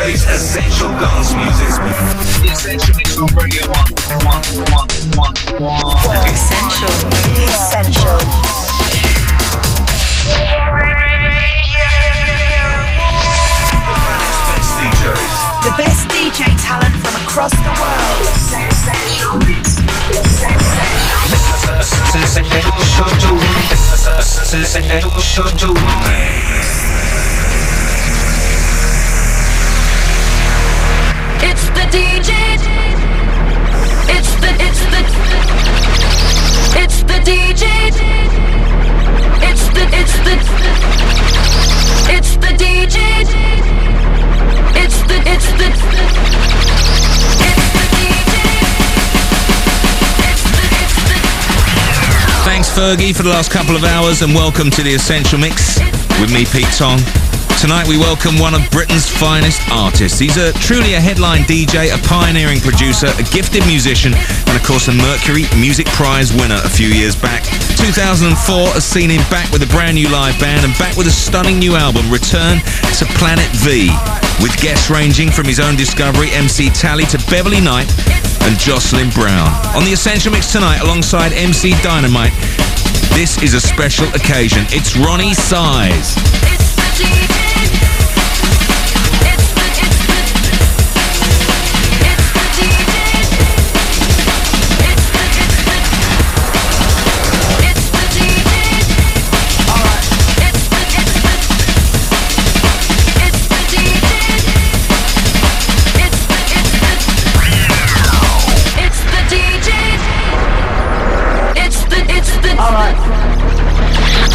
DJ's Essential Dance Music. The Essential Mix on Radio 1. One, one, one, one. Essential. Essential. Best DJs. The best DJ talent from across the world. Essential Mix. It's the DJ. It's the DJ. It's the it's the it's the DJ. It's the it's the it's the DJ. It's the it's the Thanks, Fergie, for the last couple of hours, and welcome to the Essential Mix with me, Pete Tong. Tonight we welcome one of Britain's finest artists. He's a truly a headline DJ, a pioneering producer, a gifted musician, and of course a Mercury Music Prize winner a few years back. 2004 has seen him back with a brand new live band and back with a stunning new album, Return to Planet V, with guests ranging from his own discovery, MC Tali, to Beverly Knight and Jocelyn Brown. On the Essential Mix tonight, alongside MC Dynamite, this is a special occasion. It's Roni Size. It's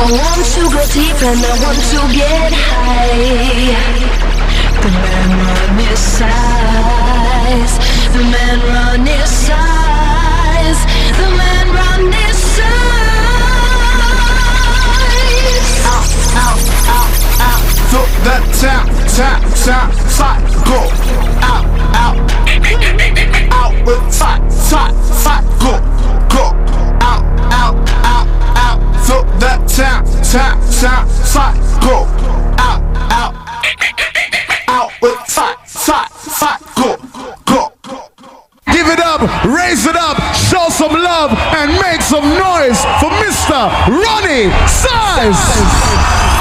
I want to go deep and I want to get high. The man run his size. The man run his size. The man Roni Size. Out, out, out, out. Look that tap, tap, tap, tap, go. Out, out. Out with tap, tap, tap, tap, go. Out, out. Out with tap, tap, tap, go, go. Give it up, raise it up, show some love, and make some noise for Mr. Roni Size.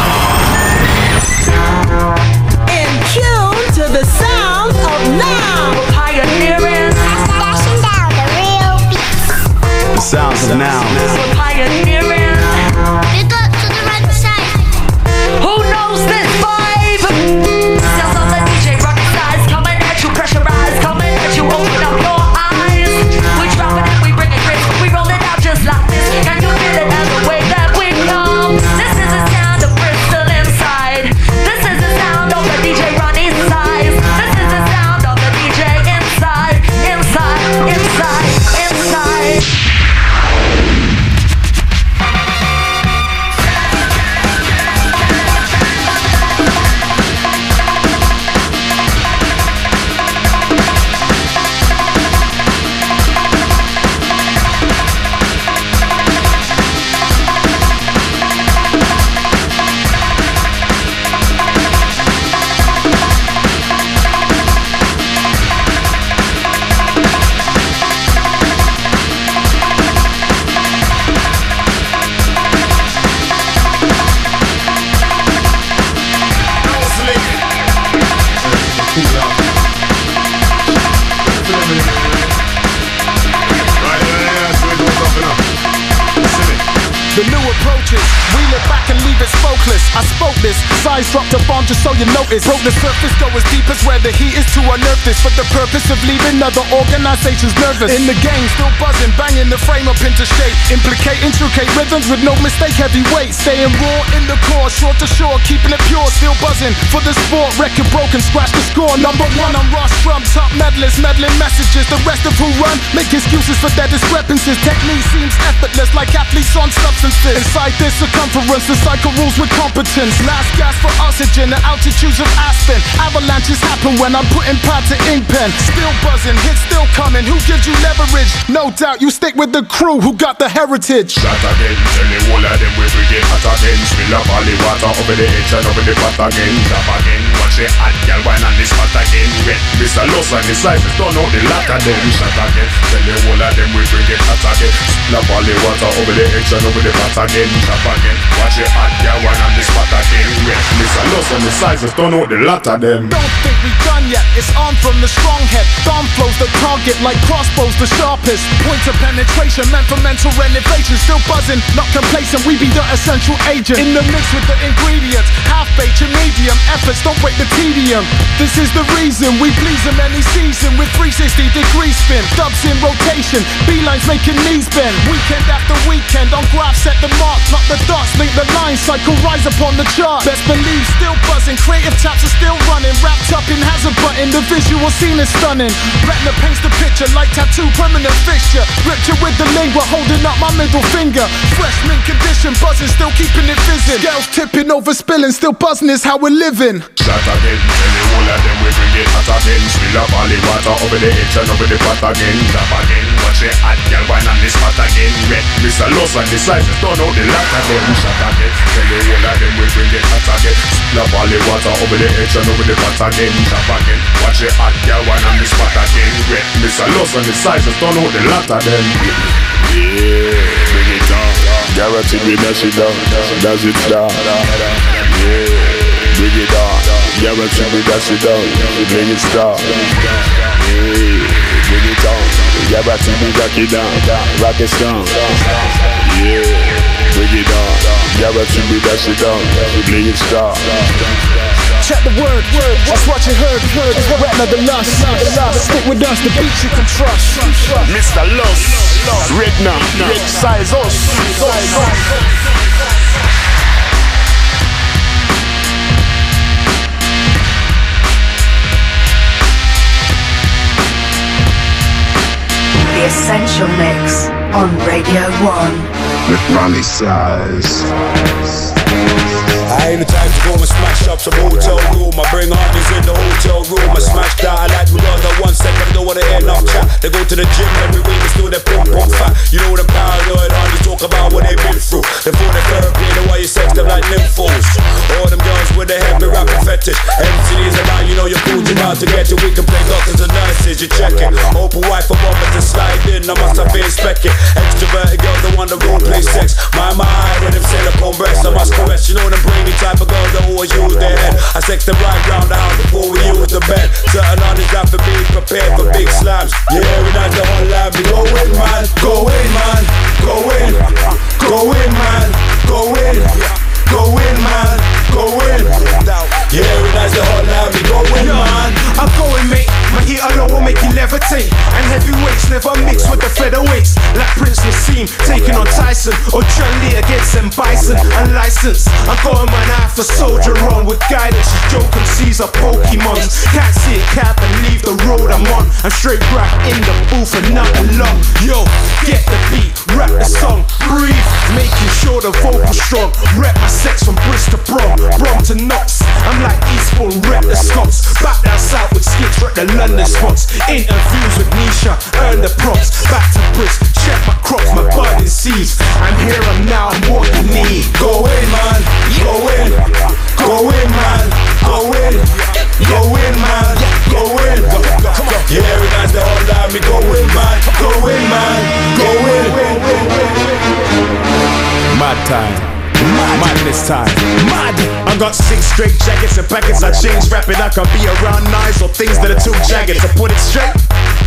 Size dropped a bomb just so you notice. Broke the surface, go as deep as where the heat is to unearth this. For the purpose of leaving other organizations nervous. In the game, still buzzing, banging the frame up into shape. Implicate intricate rhythms with no mistake, heavyweight. Staying raw in the core, short to shore, keeping it pure. Still buzzing for the sport, record broken, scratch the score. Number one, I'm Ross from top medalists, meddling messages. The rest of who run, make excuses for their discrepancies. Technique seems effortless, like athletes on substances. Inside this circumference, the cycle rules with competence. Last gas for oxygen, the altitudes of Aspen. Avalanches happen when I'm putting pad to ink pen. Still buzzing, hits still coming. Who gives you leverage? No doubt you stick with the crew who got the heritage. Shot again, tell the whole of them we will get hot again Spill up all the water over the edge and over the pot again Drop again, watch the hot girl wine on the spot again wet. Mr. Loss and the sizes turn out the lot of them. Shot again, tell the whole of them we bring it hot again. Slap all the water over the edge and over the pot again. Chop again, watch it hot, yeah, one on the spot again. Wet. Mr. Loss and the sizes turn out the lot them. Don't think we done yet. It's on from the strong head. Thumb flows the target like crossbows the sharpest. Point of penetration meant for mental renovation. Still buzzing, not complacent. We be the essential agent in the mix with the ingredients. Half baked and medium efforts don't break the tedium. This is the reason we please them any season with 360 degree spin. Dubs in rotation, beelines making knees bend. Weekend after weekend on graph set the mark, not the dots. Link the line cycle, rise upon the chart. Best believe still buzzing. Creative taps are still running. Wrapped up in hazard button, the visual scene is stunning. Retina paints the picture like tattoo, permanent fixture. Richer with the lingua, holding up my middle finger. Fresh mint condition, buzzing, still keeping it fizzing. Girls tipping over, spilling, still buzzing is how we're living. Whole of them it hot again. Spill up all the water over the edge and over the pot again. Chop again, watch it hot, girl, wine on the spot again. Wet, Mr. Loss and the sizes turn out the of them. Shot again, tell the whole of them we bring it hot again. Spill up all the water over the edge and over the pot again. Chop again, watch it hot, girl, wine on the spot again. Wet, Mr. Loss and the sizes turn out the of them. Yeah, bring it down. Guaranteed we dash it down. Dash it down. Yeah, bring it down. Guaranteed we dash it down. Bring it down. Yeah, bring it down. Guaranteed we rock it down. Rock it strong. Yeah, bring it down. Guaranteed we dash it down. We bring it strong. Check the word, word, just what you heard, heard. It's retina the lust, the lust. Stick with us, the beats you can trust. Mr. Loss, Redna, Red Size Us. The Essential Mix on Radio 1. With Roni Size. I ain't the type to go and smash up some hotel room. I bring artists in the hotel room. I smash that. I like to go the one second. Don't wanna hear enough chat. They go to the gym every week and still their pump pump fat. You know them paranoid artists talk about what they've been through. They for the therapy, the way you sex them like nymphos. All them girls with the heavy rapping fetish. MCs about you know you're cool out to get you. We can play doctors and nurses. You check it. Open wife for woman to slide in. I must have been specking. Extroverted girls the one that role play sex. My mind when them sit up on breasts. I must caress. You know them brainy type of girls that always use their head. I sex them right round the house before we use the bed. Certain artists have to be prepared for big slams. Yeah, we not the whole line. We go in, man. Go in, man. Go in. Go in, man. Go in. Go in, man. Go in. Yeah, we not the whole line. We go in, man. I'm going, mate. My heat alone will make you levitate. And heavyweights never mix with the featherweights. Like Prince Naseem taking on Tyson. Or John Lee against them Bison. Unlicensed. I'm going my knife for soldier on with guidance. Joe MCs are Pokemons. Can't see a cap and leave the road I'm on. I'm straight rap in the booth and nothing long. Yo, get the beat, rap the song, breathe. Making sure the vocal's strong. Rep my sex from Bristol to Brom, Brom to Knox. I'm like Eastbourne, rep the Scots. Back down south with skips, rep the London spots. Interviews with Nisha, earn the props. Back to Brist, check my crops, my budding seeds. I'm here, I'm now, I'm what you need. Go in, man, go in, go in, man, go in, go in, man, go in. Yeah, we got the whole line. We go in, man. Go in, man. Go in. Mad time. Madness time. Mad! I got six straight jackets and packets. I change rapping. I can be around knives or things that are too jagged. To put it straight,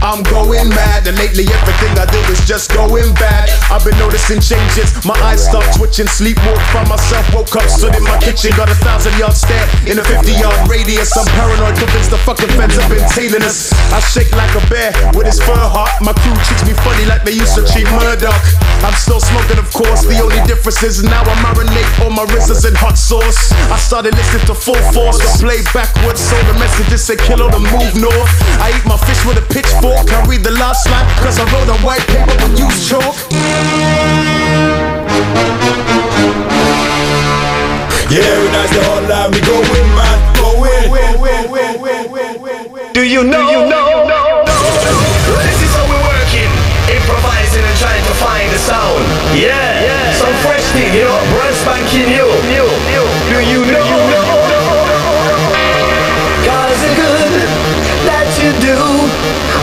I'm going mad. And lately, everything I do is just going bad. I've been noticing changes. My eyes start twitching. Sleepwalk by myself. Woke up, stood in my kitchen. Got a thousand yard stare in a 50 yard radius. I'm paranoid, convinced the fucking feds have been tailing us. I shake like a bear with his fur heart. My crew treats me funny like they used to treat Murdoch. I'm still smoking, of course. The only difference is now I marinate all my wrists in hot sauce. I started listening to full force, but play backwards. So the messages say kill or to move north. I eat my fish with a pitchfork. I read the last line, cause I wrote a white paper but use chalk. Yeah, we got the whole line. We go in, man. Go in. Do you know? Do you know? This is how we're working, improvising and trying to find a sound. Yeah, New, new. Do you know? Cause it's good. That you do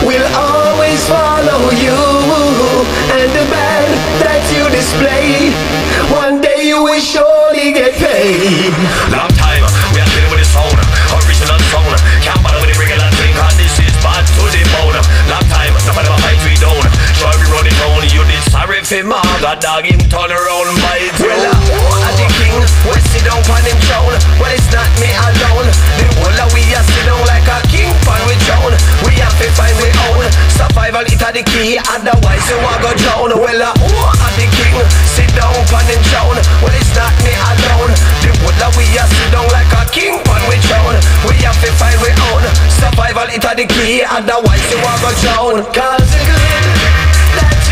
will always follow you. And the band that you display, one day you will surely get paid. Long time, we are dealing with the sound, original sound. Can't bother with the regular thing, cause this is bad to the bone. Long time, nobody ever fight we down. You did sorry for Marga, dog him turn around by. Well, uh, the king, we sit down on him throne. Well, it's not me alone. The whole of we are sit down like a king pan with throne. We have to find we own. Survival it a the key, otherwise you want go drown. Well, uh, uh, the king, sit down on him throne. Well, it's not me alone. The whole of we are sit down like a king pan with throne. We have to find we own. Survival it a the key, otherwise you want go drown. Cause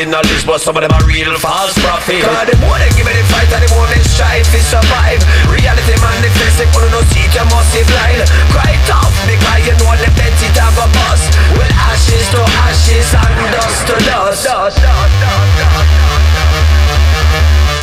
the knowledge, but some of them a real false prophet. Cause the more they give me the fight and the more they strive to survive Reality manifest, they wanna know see you must be blind Cry tough because you know the plenty time a bust Well ashes to ashes and dust to dust, dust, dust, dust, dust. Cause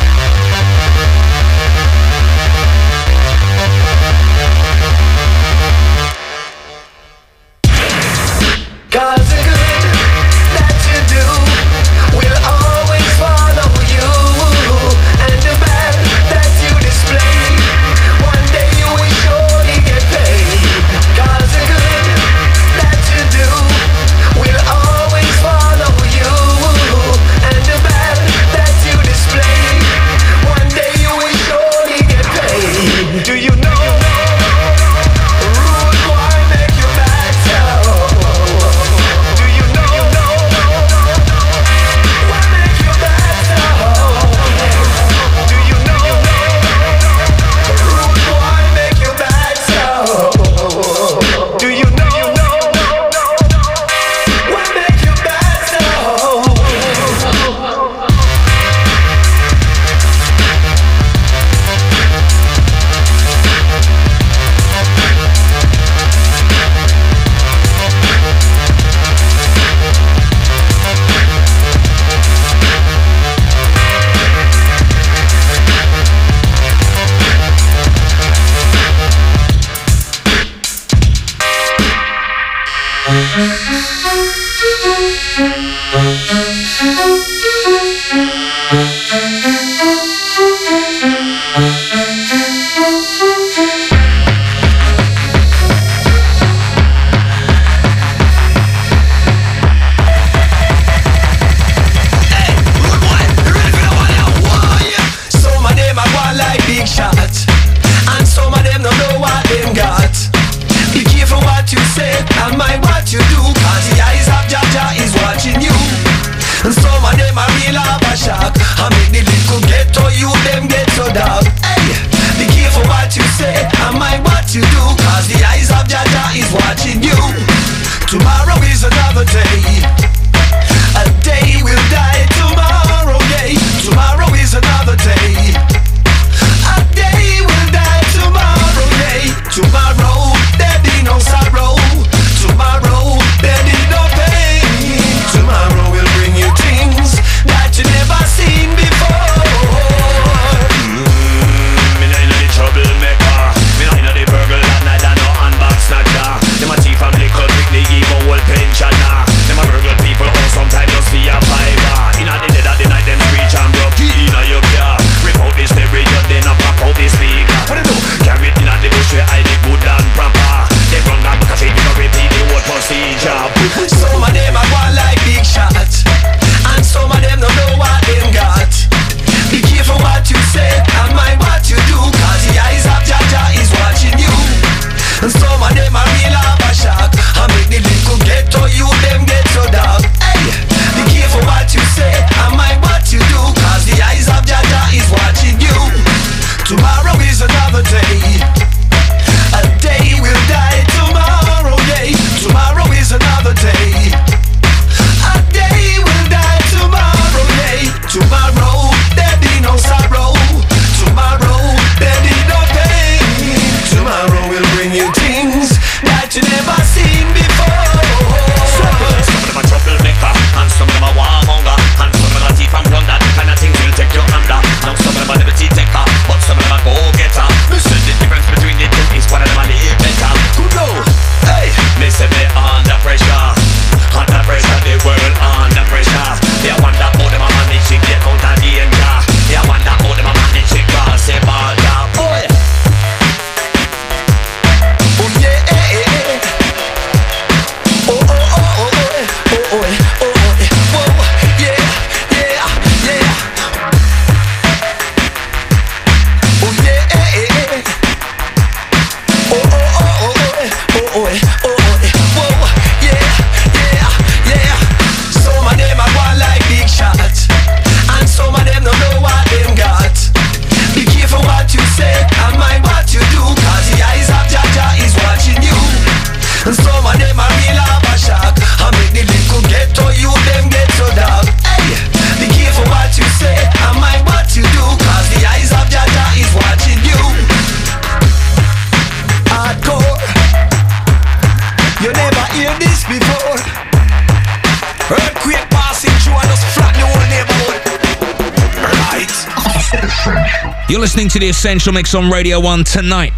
to the Essential Mix on Radio 1 tonight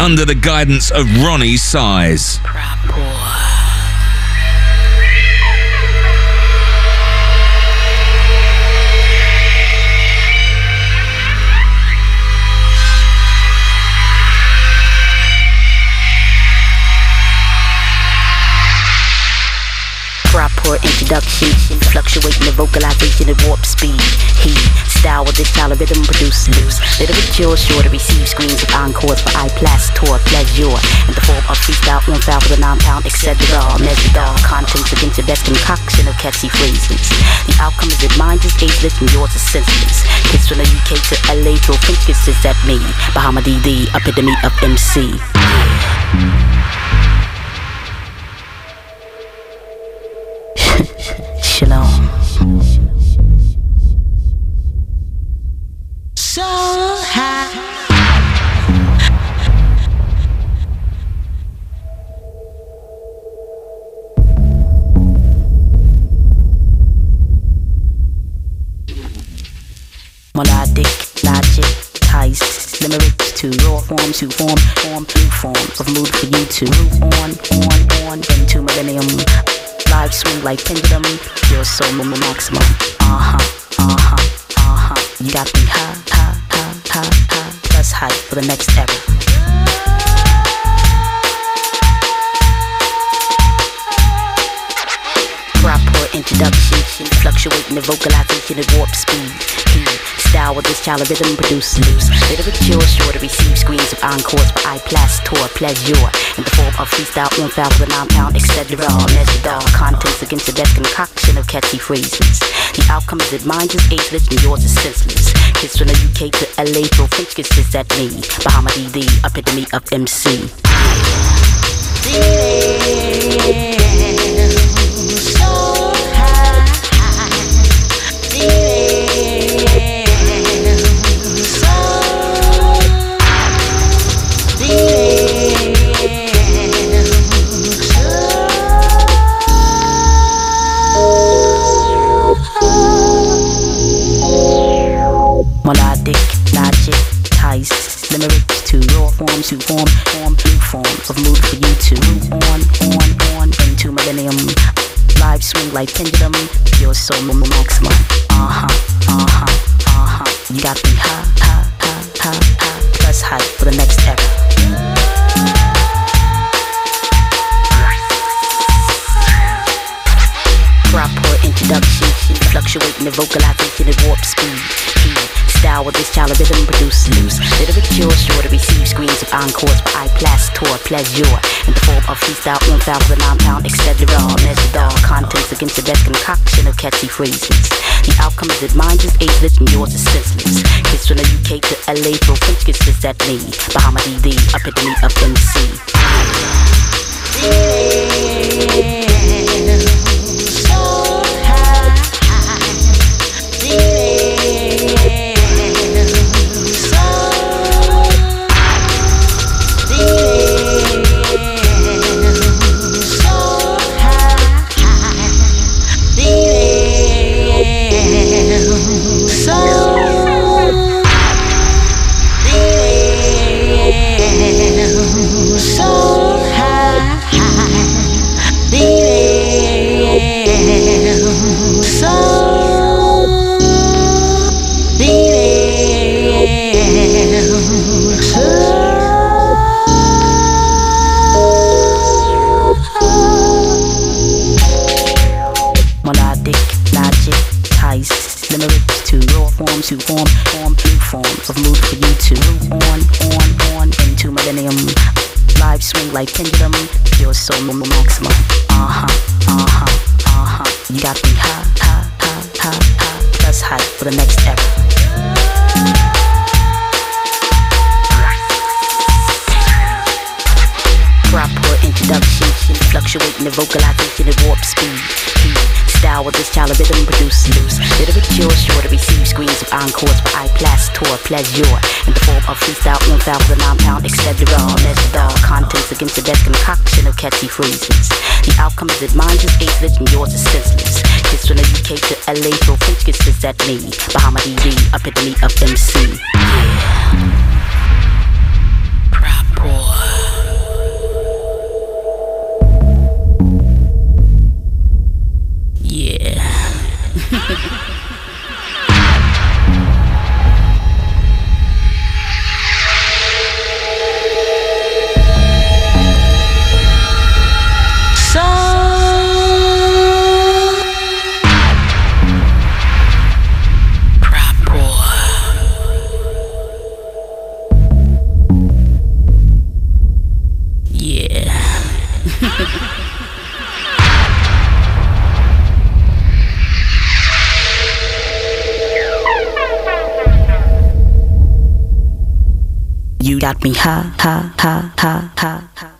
under the guidance of Roni Size. Proper introduction, fluctuating the vocalization at warp speed. He style with this style of rhythm produce loose. Literature sure to receive screens of encores for eye tour pleasure. In the form of freestyle, one foul with a nine pound, etc. Measured all contents against the best concoction of catchy phrases. The outcome is that mine is ageless and yours is senseless. Kids from the UK to LA throw French kisses at me. Bahama DD, epitome of MC. Child of rhythm produce loose. Literature sure to receive screens of encores for eye tour pleasure. In the form of freestyle, one foul with a nine pound, etc. Measured all contents against the best concoction of catchy phrases. The outcome is that mine is ageless and yours is senseless. Kids from the UK to LA throw French kisses at me. Bahama DD, epitome of MC. Melodic, like pendulum, your soul maximum. Uh huh, uh huh, uh huh. You got me high, high, high, high, high, plus high for the next era. Proper introduction, fluctuating the vocalization at warp speed. He style with this child of rhythm produce loose. Literature sure to receive screens of encores for eye tour pleasure. Of freestyle, one foul with a nine pound, etc. Measured all contents against the best concoction of catchy phrases. The outcome is that mine is ageless and yours is senseless. Kids from the UK to LA throw French kisses at me. Bahama DD, epitome of MC. Melodic, pleasure in the form of freestyle on file with a nine pound etc. Measured all contents against the desk concoction of catchy phrases. The outcome is that mine is ageless and yours is senseless. Kids from the UK to LA throw French kisses at me. Bahama DD, epitome of MC. Yeah. ญาติมีค่าท่าท่าท่าท่า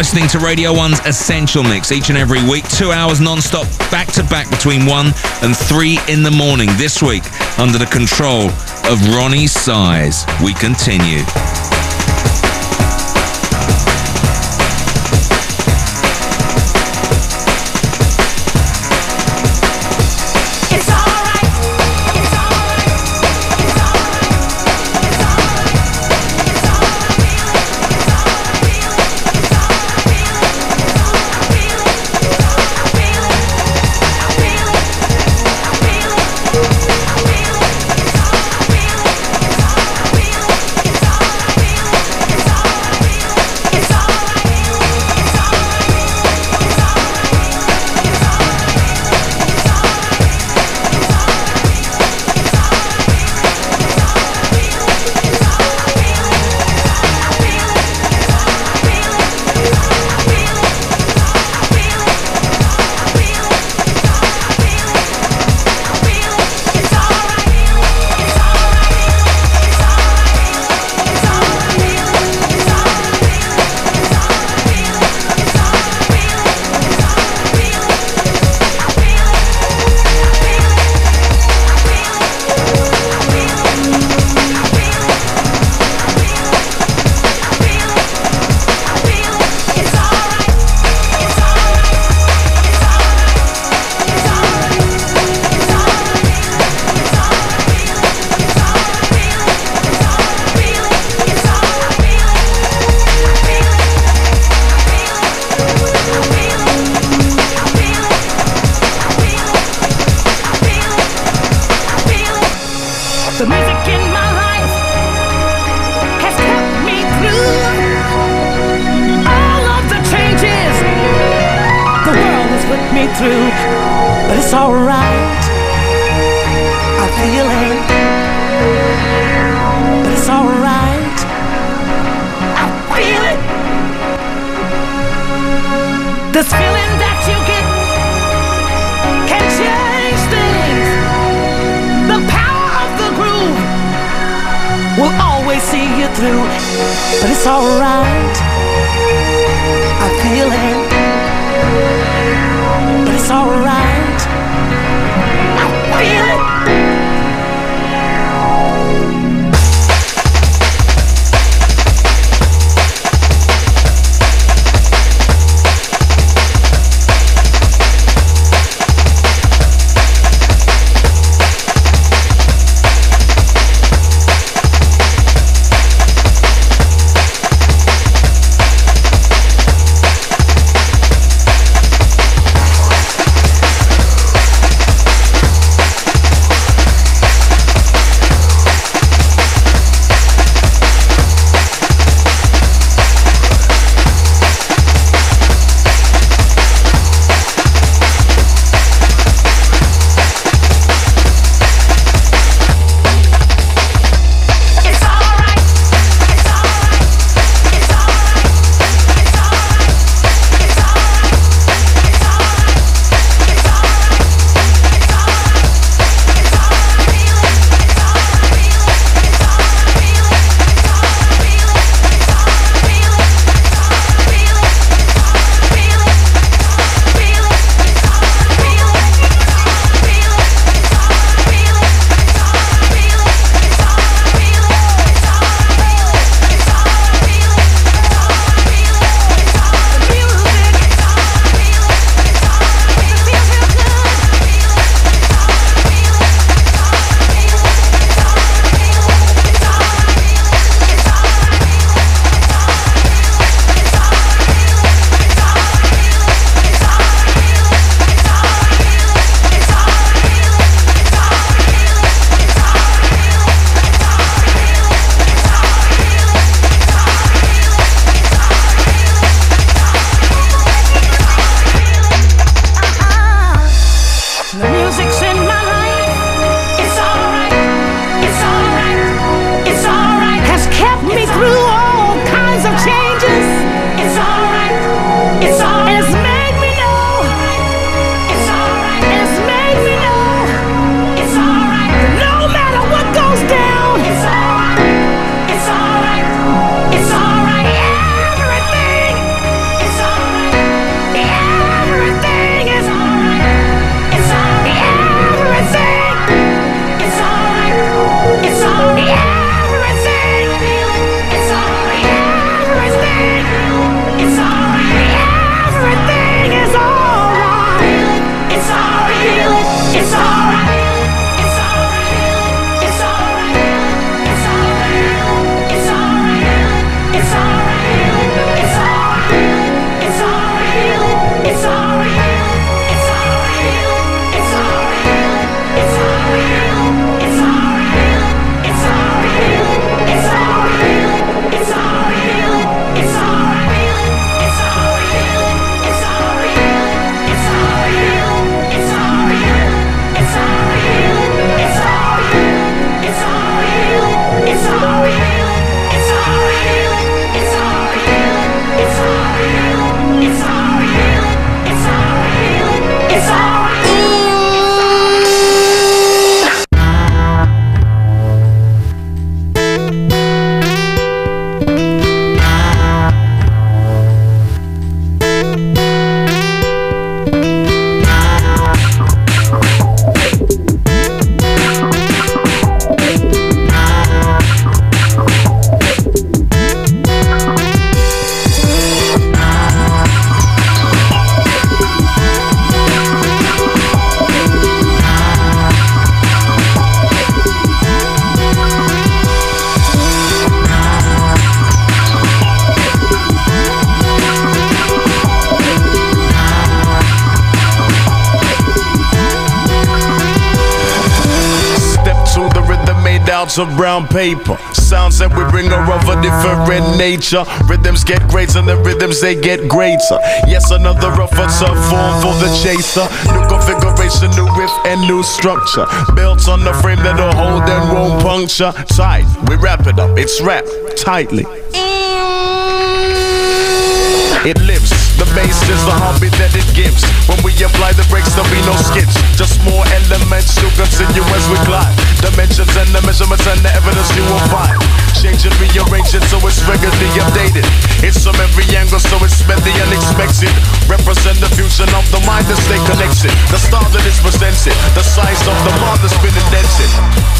listening to Radio 1's Essential Mix each and every week, two hours non-stop, back to back between 1 and 3 in the morning. This week, under the control of Roni Size. We continue. Out of brown paper. Sounds that we bring are of a different nature. Rhythms get greater, the rhythms they get greater. Yes, another rougher tough form for the chaser. New configuration, new riff, and new structure. Built on the frame that'll hold and won't puncture. Tight, we wrap it up, it's wrapped tightly. It lives. Bass is the heartbeat that it gives. When we apply the brakes, there'll be no skips. Just more elements to continue as we glide. Dimensions and the measurements and the evidence you will find. Rearrange it so it's regularly updated. It's from every angle, so it's meant the unexpected. Represent the fusion of the mind and stay connected. The star that is presented, the size of the mark that's been indented.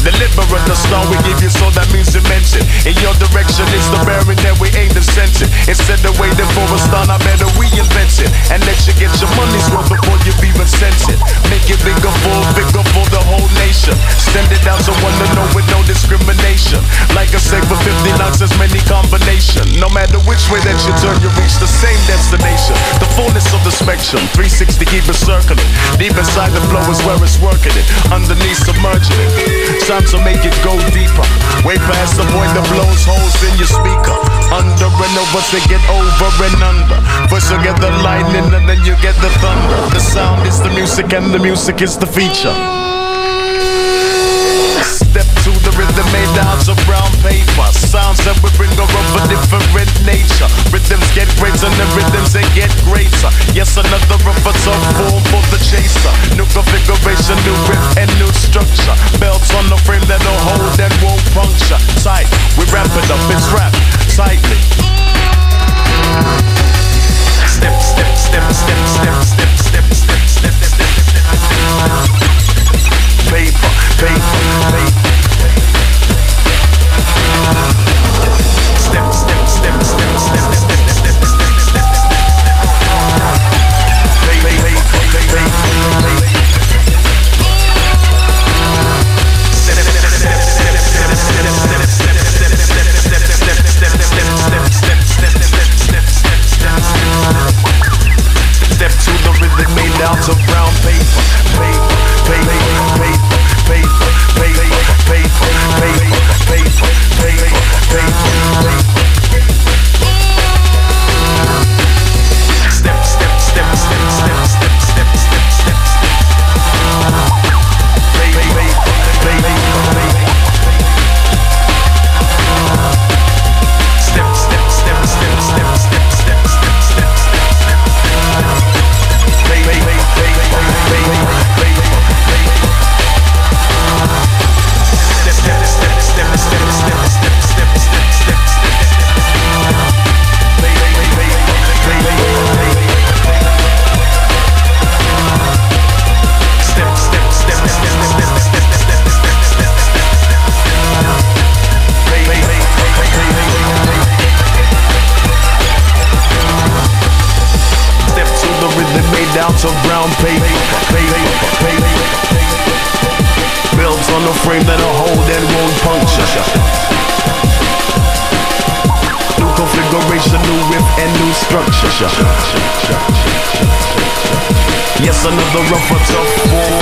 Deliberate, the star we give you, so that means dimension. In your direction, it's the bearing that we aim to send it. Instead of waiting for a star, I better reinvent it. And let you get your money's worth before you even sense it. Make it bigger for, bigger for the whole nation. Send it out to one to know with no discrimination. Like I say, for 50 knocks, there's many combination. No matter which way that you turn, you reach the same destination. The fullness of the spectrum, 360 keep it circling. Deep inside the flow is where it's working it. Underneath submerging it. Time to make it go deeper. Way past the point that blows holes in your speaker. Under and over to get over and under. First you get the lightning and then you get the thunder. The sound is the music and the music is the feature. Step to the rhythm made out of brown paper. Sounds that we bring are of a different nature. Rhythms get greater and the rhythms they get greater. Yes, another of a tough form for the chaser. New configuration, new riff and new structure. Belts on the frame that'll hold and won't puncture. Tight, we wrap it up, it's wrapped tightly. Paper, paper, paper. out to out of brown paper, paper, paper. Built on a frame that'll hold and won't puncture. New configuration, new whip and new structure. Yes, another rougher, tough form.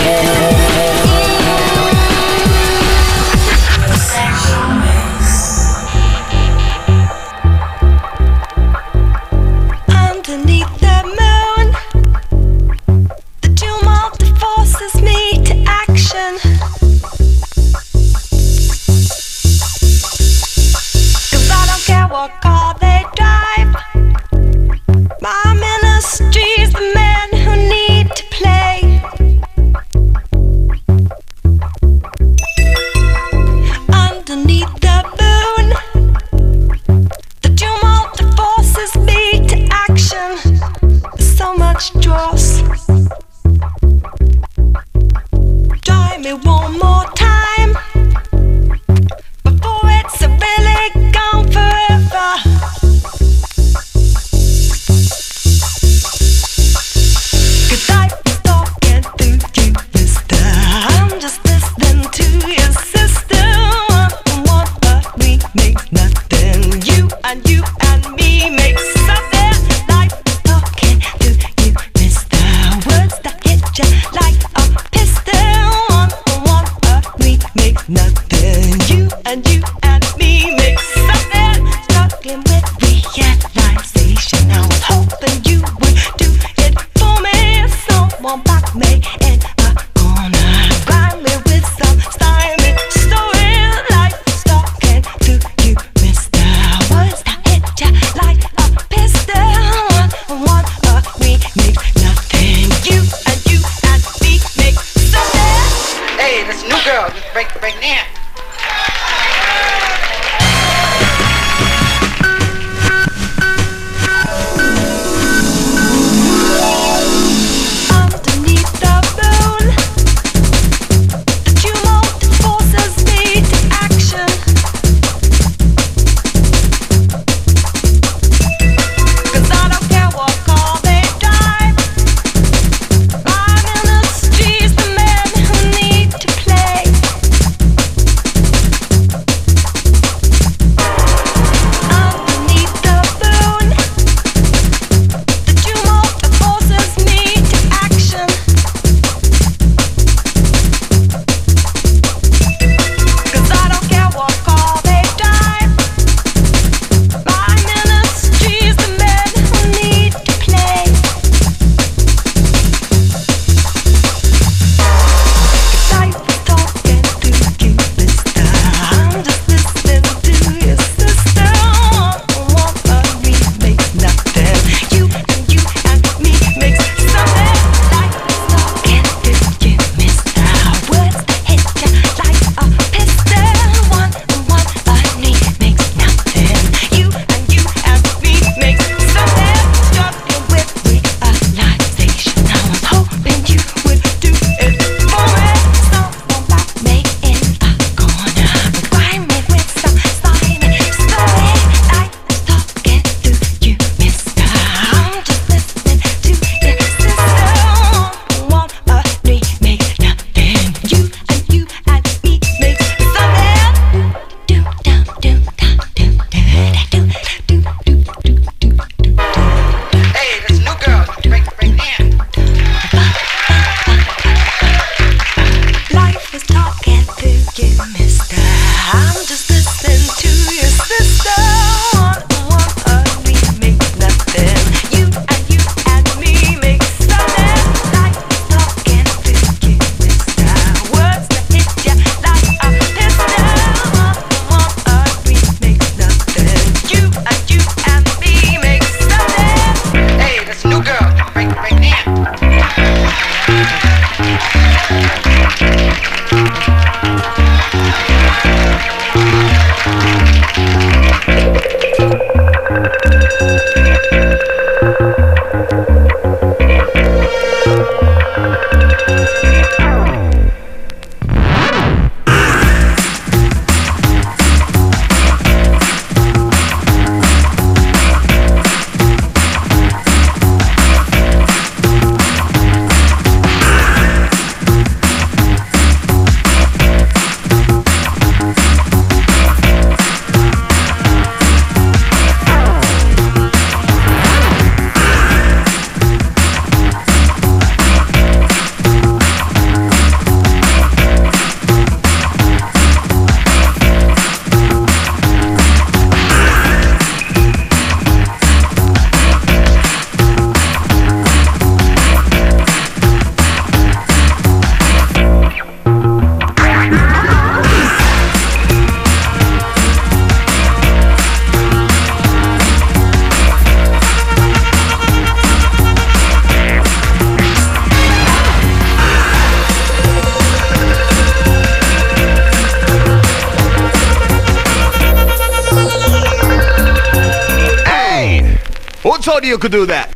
Could do that?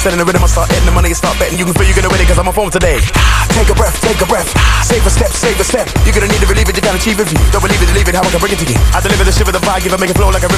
Set in the rhythm. I start hitting the money and start betting. You can feel you're gonna win it, cause I'm on phone today. Take a breath, take a breath. Save a step, save a step. You're gonna need to believe it, you can't achieve it. You don't believe it, leave it, how I can bring it to you. I deliver the with the vibe, give it, make it flow like a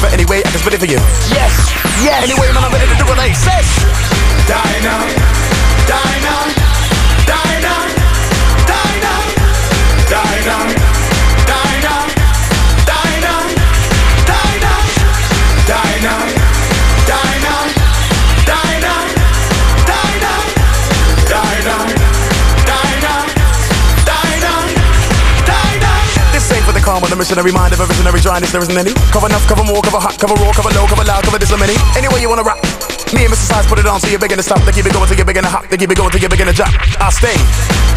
There isn't any. Cover enough, cover more, cover hot, cover raw, cover low, cover loud, cover this or many. Anyway, you wanna rock. Me and Mr. Size put it on so you're beginning to stop. They keep it going till you're beginning to hop. They keep it going till you're beginning to drop. I stay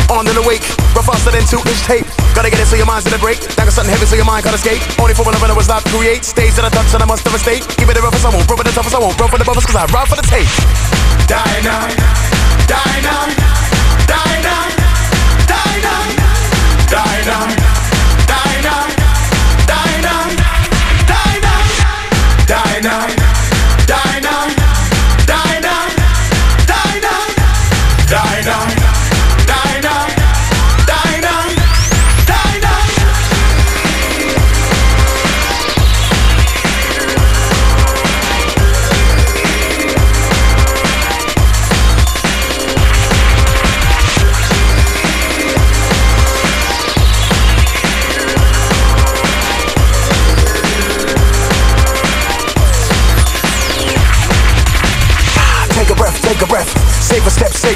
on and awake, but faster than two inch tape. Gotta get it so your mind's in a break. Like something heavy so your mind can't escape. Only for of it was not create. Stays that I touch and I must devastate. Keep it the roughest I won't, rough for the toughest I won't, rough for the buffers cause I ride for the tape. Dynamite, dynamite, dynamite, dynamite, dynamite,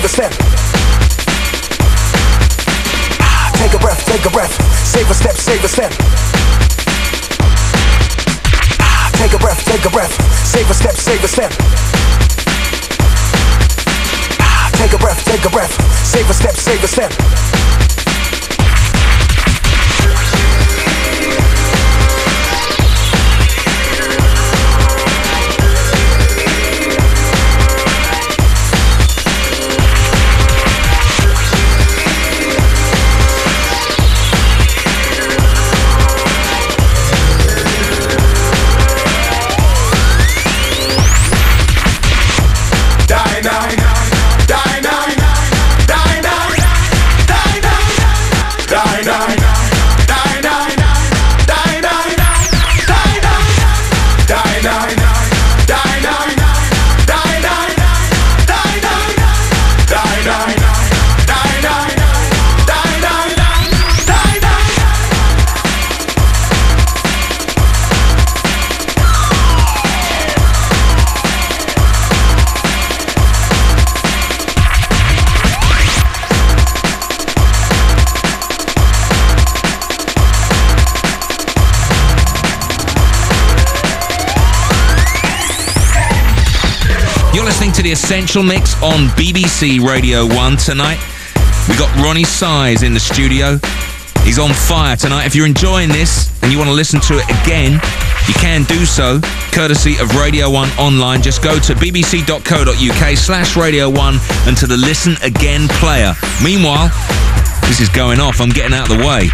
a step. Ah, take a breath, take a breath. Save a step, save a step. Ah, take a breath, take a breath. Save a step, save a step. Ah, take a breath, take a breath. Save a step, save a step. Essential Mix on BBC Radio 1 tonight. We got Roni Size in the studio. He's on fire tonight. If you're enjoying this and you want to listen to it again, you can do so, courtesy of Radio 1 online. Just go to bbc.co.uk slash Radio 1 and to the Listen Again player. Meanwhile, this is going off. I'm getting out of the way.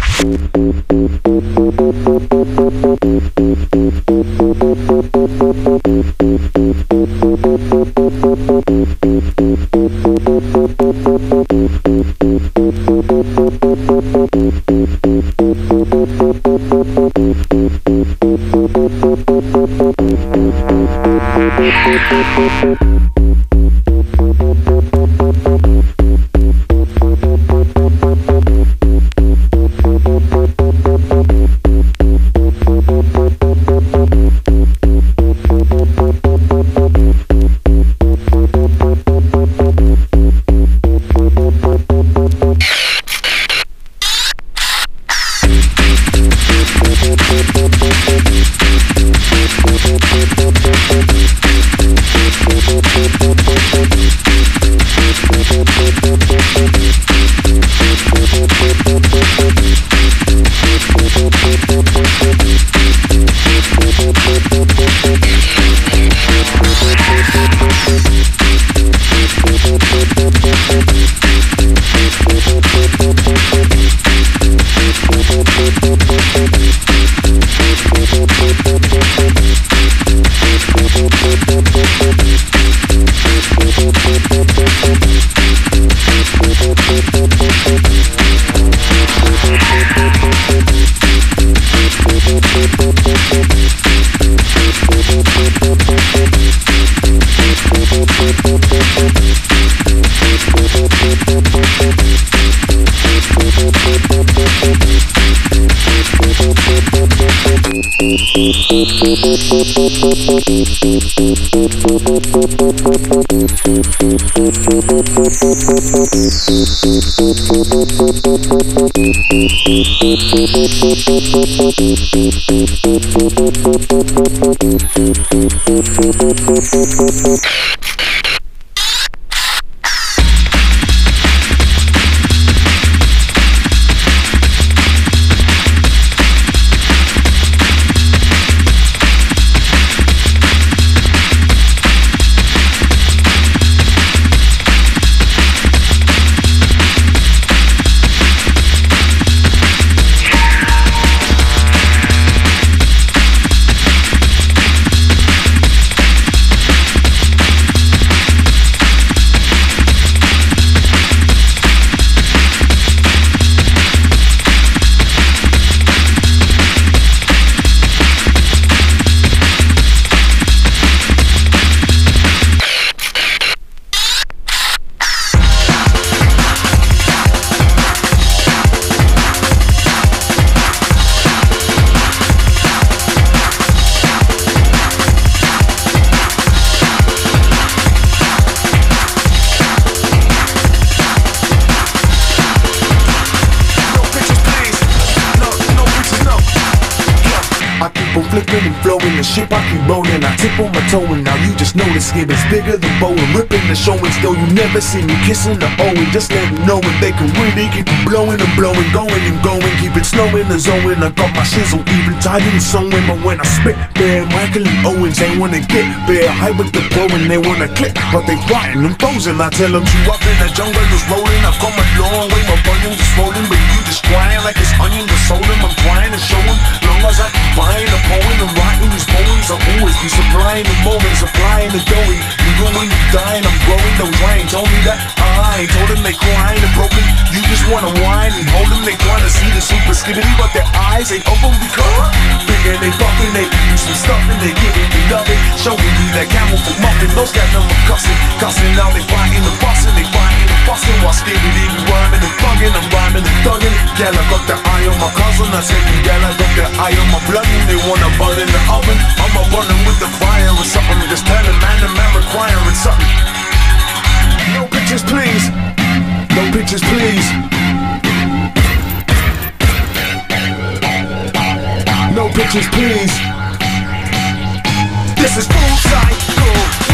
Is bigger than Bowen. The and still you never see me kissing the Owen. Just let them know when they can really keep it blowing and blowing, going and going. Keep it snowing and zowing. I got my shizzle even tighter than sewing. But when I spit, bare Michael and Owens, they wanna get bare high with the and they wanna click, but they fighting them frozen. I tell them you up in the jungle just rolling. I've come a long way, my volume is rolling, but you just crying like it's onion sold them. I'm trying to show long as I keep buying a poem and writing these poems, I'll always be supplying the moments, supplying the doughy. You go when you dying, I'm growing. Those rain told me that I ain't told them they crying and broken. You just wanna whine and hold them. They wanna see the super but their eyes ain't open because big and they bumping. They do some stuff and they giving me love it. Showing me that camel for muffin. Those got no cussing, cussing. Now they fighting the bussin', they fighting the bussin'. While skibbity be rhyming and thugging, I'm rhyming and thugging. Yeah, I got the eye on my cousin. I said, yeah, I got the eye on my blood. And they wanna burn in the oven. I'm a burning with the fire or something. Just tell man, the man requiring something. No pictures, please. No pictures, please. No pictures, please. This is full cycle.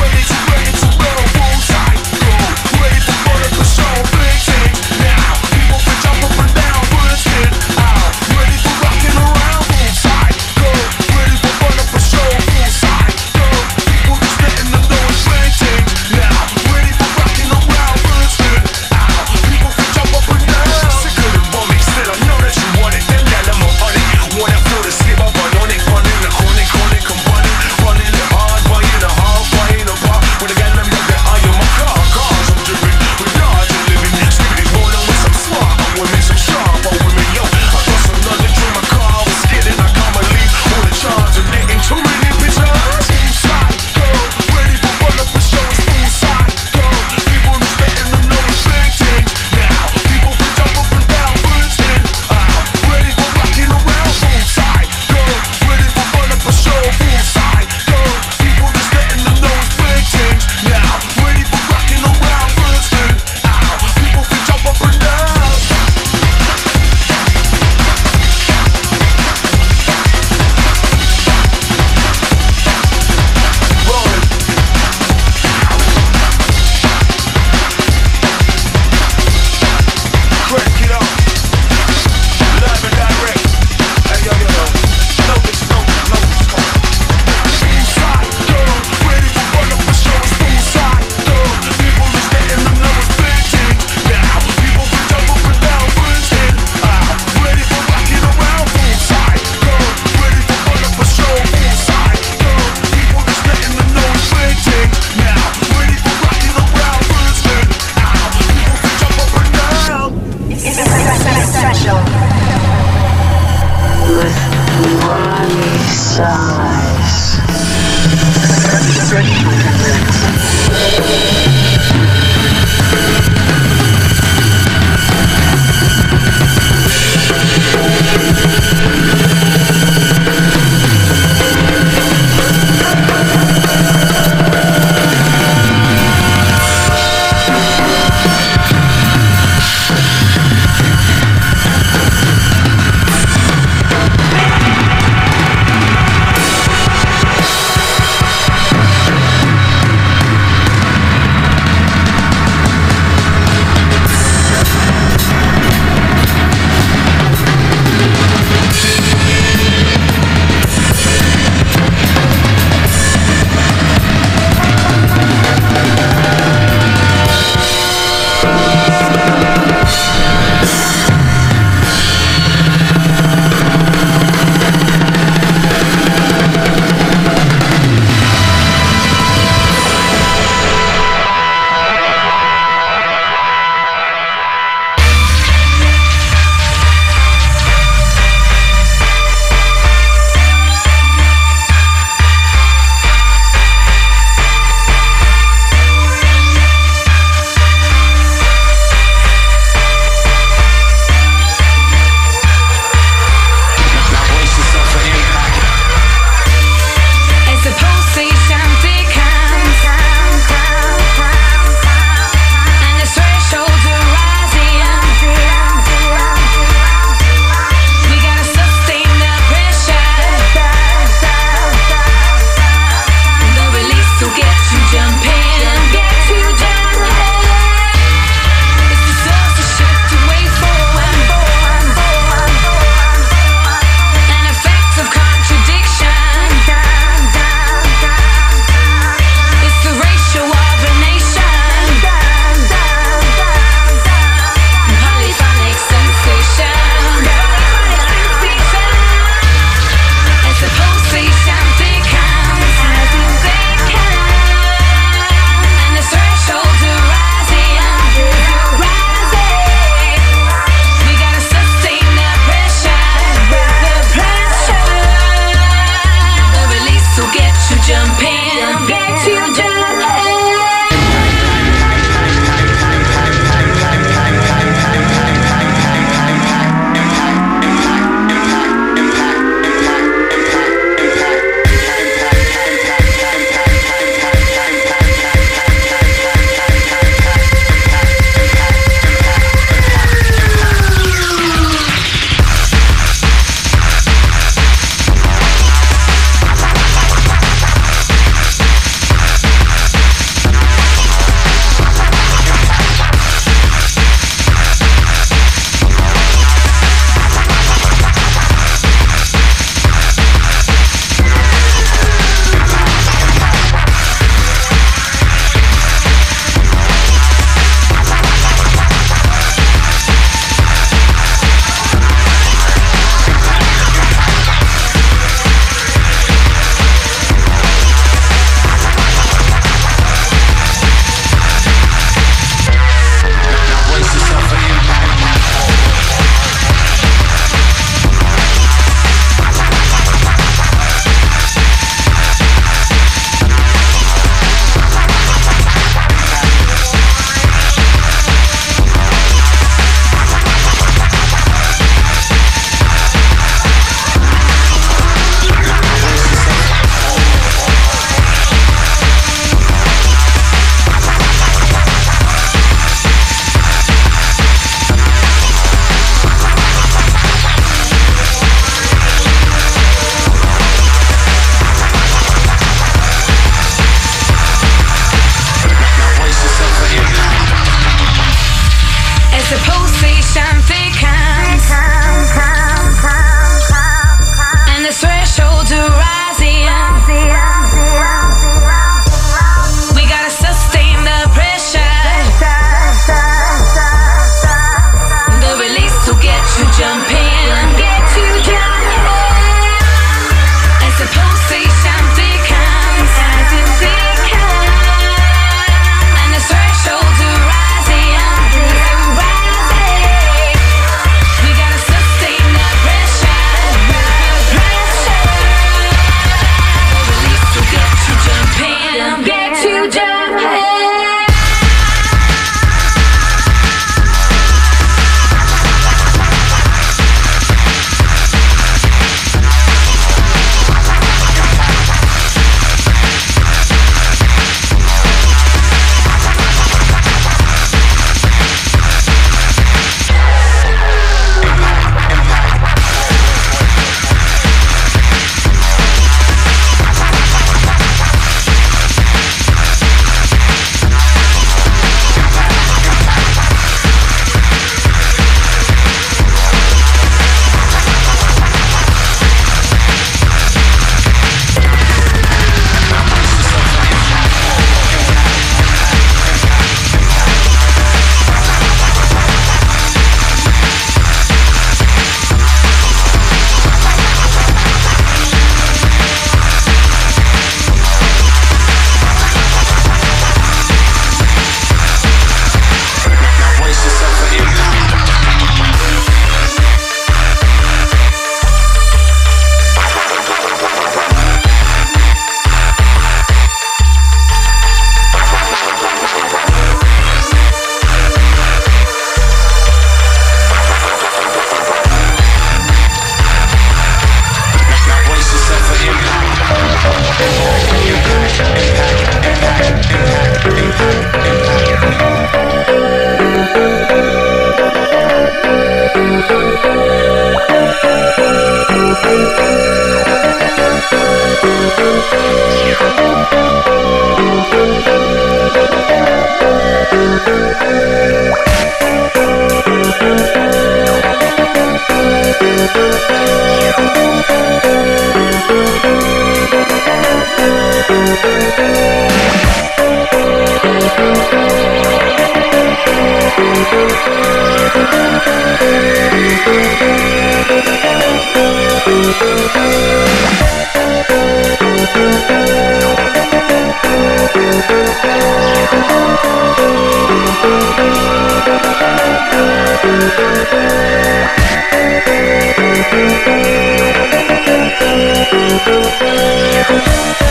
Thank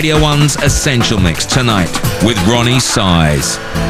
Radio 1's Essential Mix tonight with Roni Size.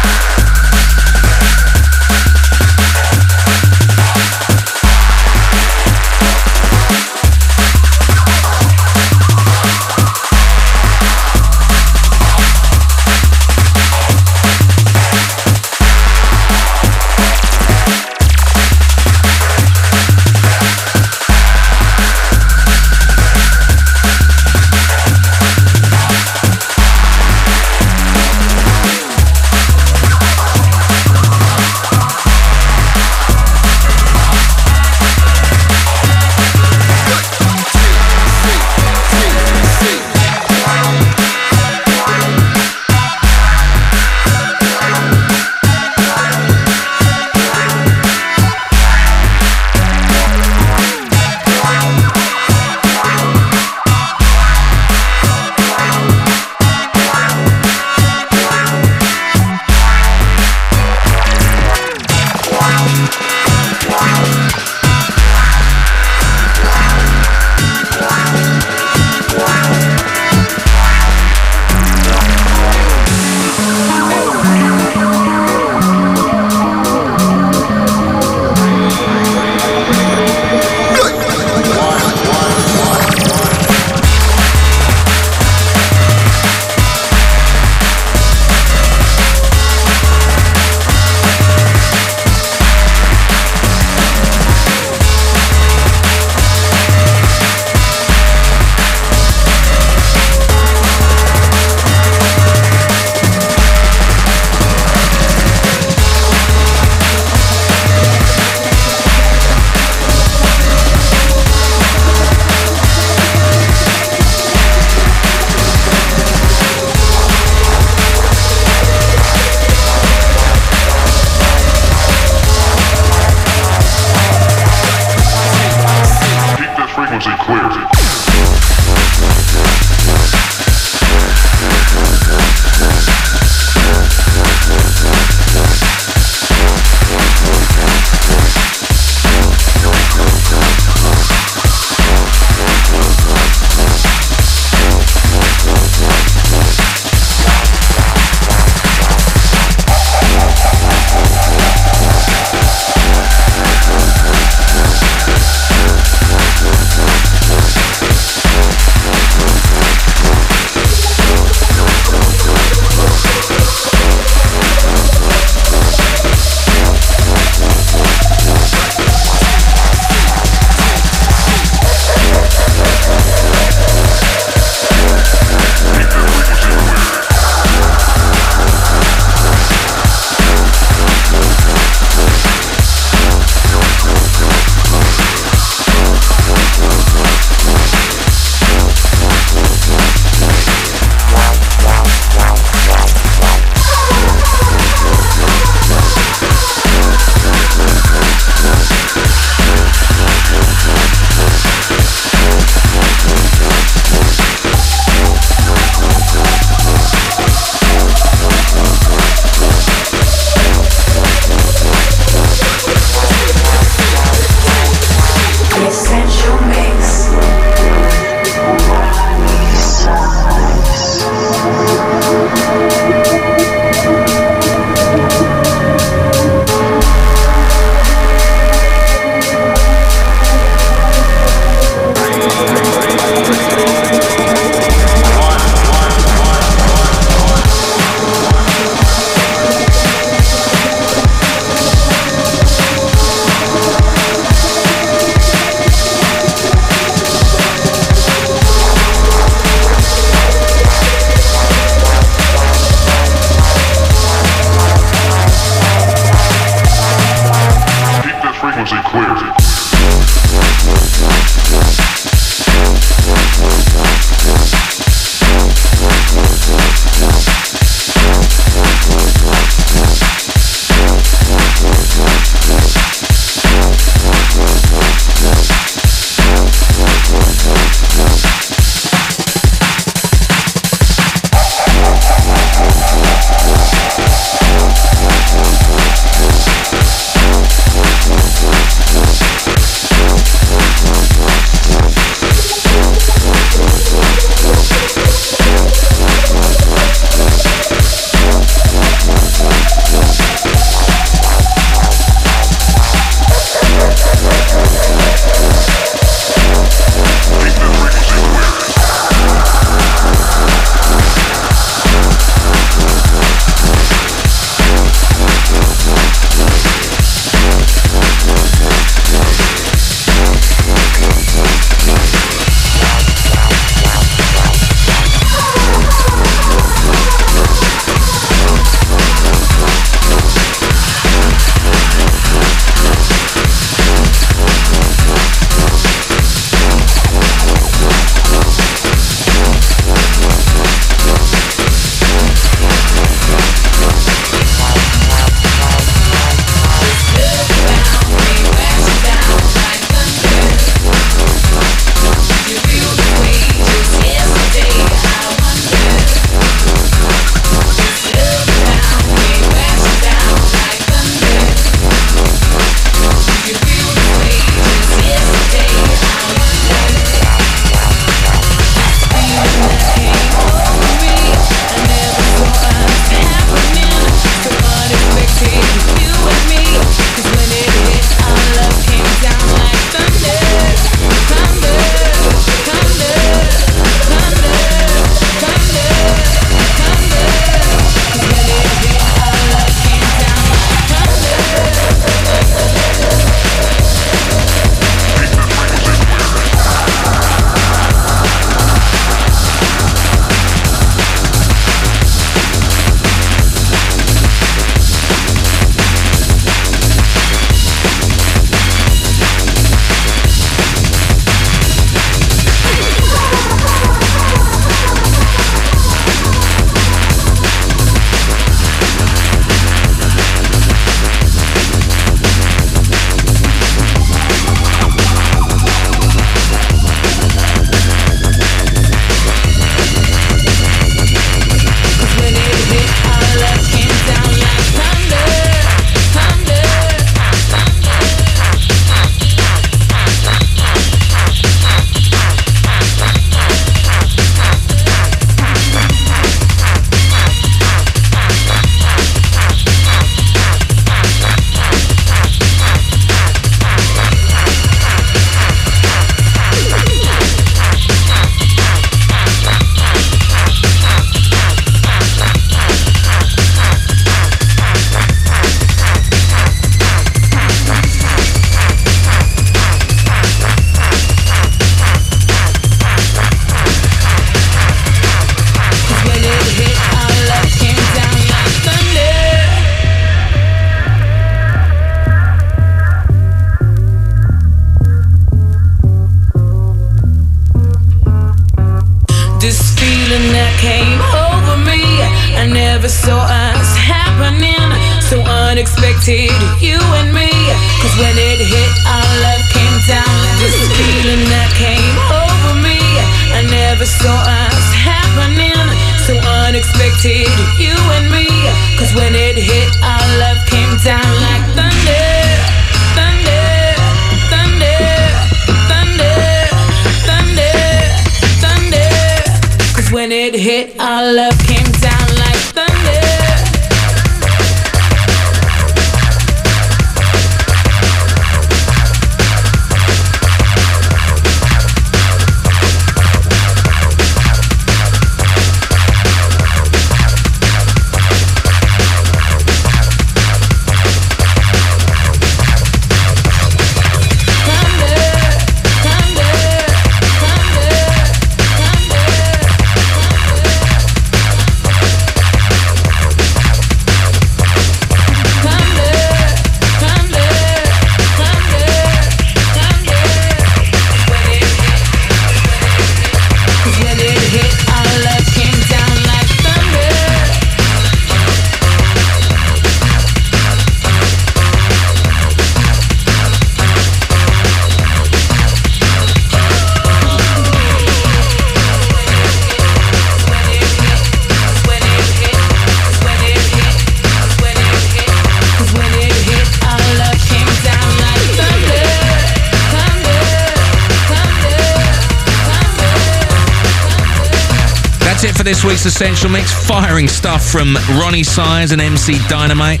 This week's Essential Mix. Firing stuff from Roni Size and MC Dynamite.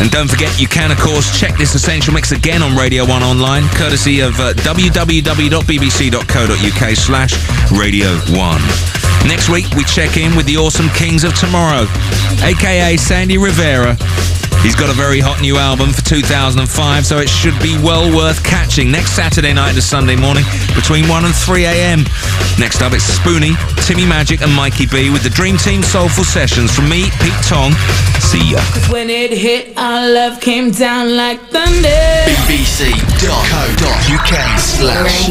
And don't forget, you can, of course, check this Essential Mix again on Radio 1 online, courtesy of uh, www.bbc.co.uk slash Radio 1. Next week, we check in with the awesome Kings of Tomorrow, aka Sandy Rivera. He's got a very hot new album for 2005, so it should be well worth catching next Saturday night to Sunday morning between 1 and 3 a.m. Next up, it's Spoony, Timmy Magic, and Mikee B with the Dream Team Soulful Sessions from me, Pete Tong. See ya. Cause when it hit, our love came down like thunder. bbc.co.uk slash